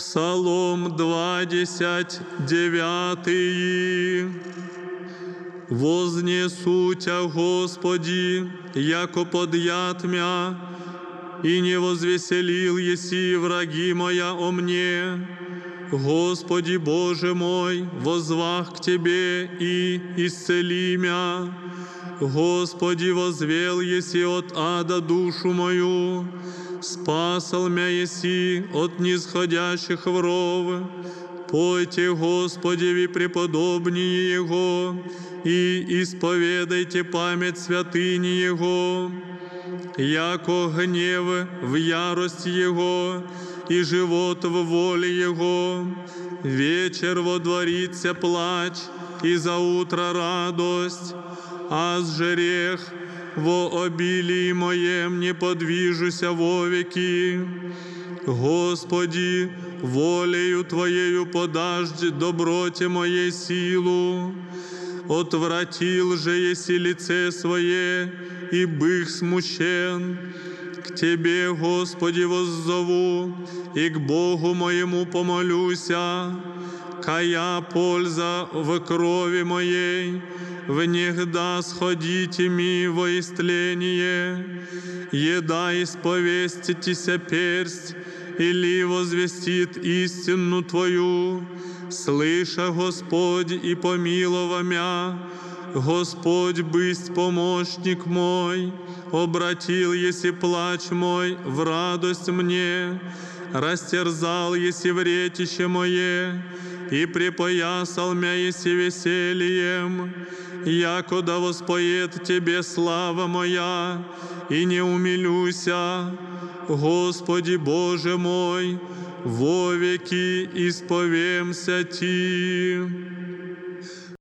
Псалом 29. Вознесу Тя, Господи, яко подъятмя, и не возвеселил еси враги моя о мне. Господи Боже мой, возвах к Тебе и исцели мя. Господи, возвел еси от ада душу мою, спасал мя еси от нисходящих вров. Пойте, Господи, преподобнее Его, и исповедайте память святыни Его, яко гнев в ярость Его, и живот в воле Его. Вечер водворится плач, и за утро радость, а с жерех во обилии моем не подвижуся вовеки. Господи, волею Твоею подажди доброте моей силу. Отвратил же еси лице свое, и бых смущен. К Тебе, Господи, воззову, и к Богу моему помолюся. Кая польза в крови моей, внегда сходите ми во истление, еда исповеститеся персть, или возвестит истину Твою, слыша Господь и помилова мя, Господь бысть помощник мой, обратил еси плач мой в радость мне, растерзал еси вретище мое, и припоясал мя еси весельем, яко да воспоет Тебе слава моя, и не умилюся, Господи Боже мой, вовеки исповемся Ти.